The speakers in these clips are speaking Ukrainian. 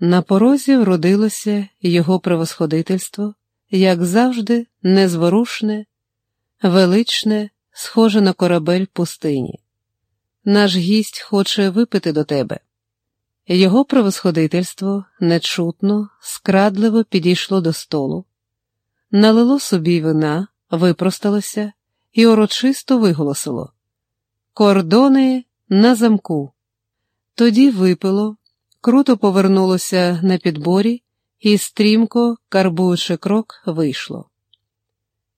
На порозі вродилося його превосходительство, як завжди, незворушне, величне, схоже на корабель пустині. Наш гість хоче випити до тебе. Його превосходительство нечутно, скрадливо підійшло до столу, налило собі вина, випросталося і урочисто виголосило Кордони на замку. Тоді випило, круто повернулося на підборі і, стрімко, карбуючи крок, вийшло.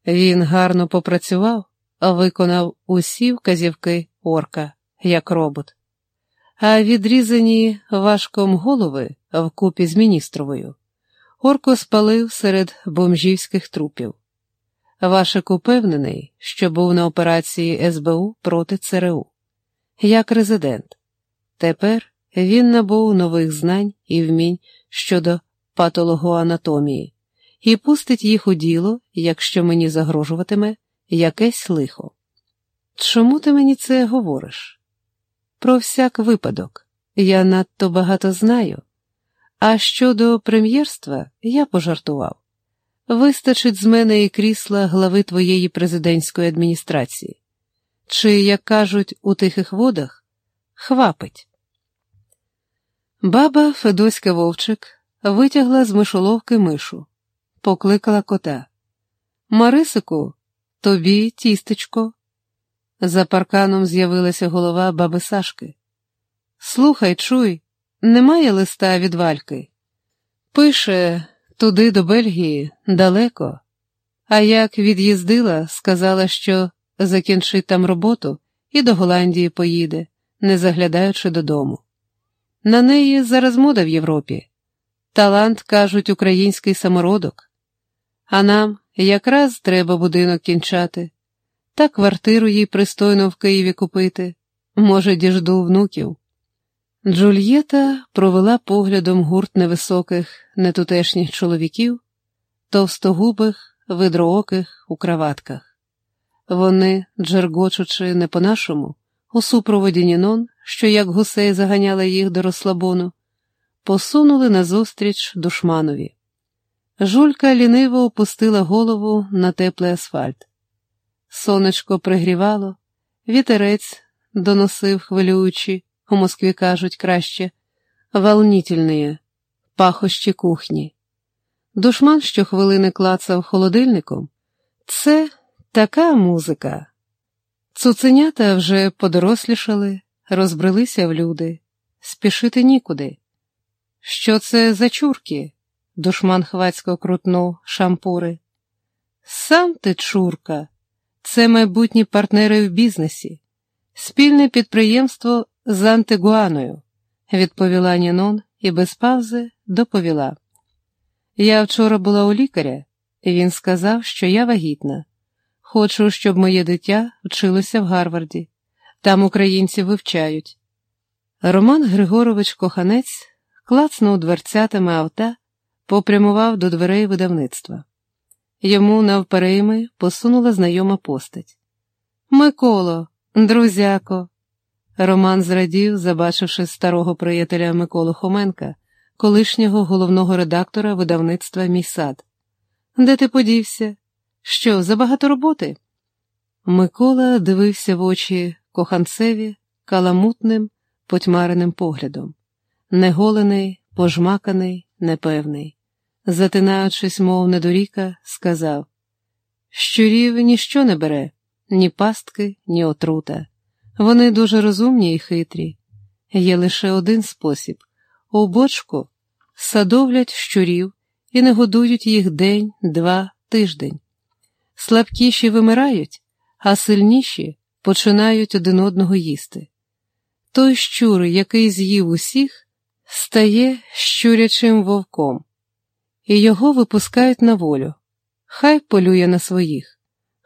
Він гарно попрацював, виконав усі вказівки орка, як робот, а відрізані важком голови вкупі з міністровою. Орко спалив серед бомжівських трупів. Вашик упевнений, що був на операції СБУ проти ЦРУ, як резидент. Тепер він набув нових знань і вмінь щодо патологоанатомії і пустить їх у діло, якщо мені загрожуватиме якесь лихо. Чому ти мені це говориш? Про всяк випадок, я надто багато знаю, а щодо прем'єрства я пожартував. Вистачить з мене і крісла глави твоєї президентської адміністрації. Чи, як кажуть, у тихих водах, хвапить. Баба Федоська Вовчик витягла з мишоловки мишу, покликала кота. Марисику, тобі, тістечко. За парканом з'явилася голова баби Сашки. Слухай, чуй, немає листа від вальки. Пише туди до Бельгії далеко, а як від'їздила, сказала, що закінчить там роботу і до Голландії поїде, не заглядаючи додому. На неї зараз мода в Європі. Талант, кажуть, український самородок. А нам якраз треба будинок кінчати, та квартиру їй пристойно в Києві купити, може, діжду внуків. Джульєта провела поглядом гурт невисоких, нетутешніх чоловіків, товстогубих, видрооких у краватках. Вони, джергочучи не по-нашому, у супроводі Нінон, що як гусей заганяла їх до розслабону, посунули назустріч душманові. Жулька ліниво опустила голову на теплий асфальт. Сонечко пригрівало, вітерець доносив хвилюючи, у Москві кажуть краще, волнительні, пахощі кухні. Душман щохвилини клацав холодильником. Це така музика. Цуценята вже подорослішали, розбрелися в люди, спішити нікуди. Що це за чурки? Душман хвацько крутнув шампури. Сам ти чурка, це майбутні партнери в бізнесі, спільне підприємство з Антигуаною, відповіла Нінон і без паузи доповіла. Я вчора була у лікаря, і він сказав, що я вагітна. Хочу, щоб моє дитя вчилося в Гарварді. Там українці вивчають. Роман Григорович Коханець клацнув дверцятами авта, попрямував до дверей видавництва. Йому навперейми посунула знайома постать. Миколо, друзяко. Роман зрадів, забачивши старого приятеля Миколу Хоменка, колишнього головного редактора видавництва Мій сад. Де ти подівся? Що, забагато роботи? Микола дивився в очі коханцеві каламутним, потьмареним поглядом, неголений, пожмаканий, непевний. Затинаючись, мов недоріка, сказав Щурів ніщо не бере, ні пастки, ні отрута. Вони дуже розумні і хитрі. Є лише один спосіб у бочку садовлять щурів і не годують їх день, два, тиждень. Слабкіші вимирають, а сильніші починають один одного їсти. Той щур, який з'їв усіх, стає щурячим вовком, і його випускають на волю. Хай полює на своїх,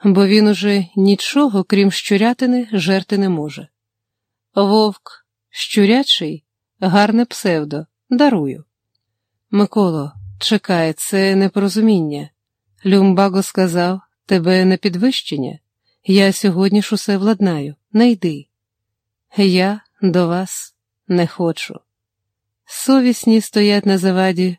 бо він уже нічого, крім щурятини, жерти не може. Вовк, щурячий, гарне псевдо, дарую. Миколо, чекай, це непорозуміння. Люмбаго сказав тебе на підвищення. Я сьогодні ж усе владнаю, не йди. Я до вас не хочу. Совісні стоять на заваді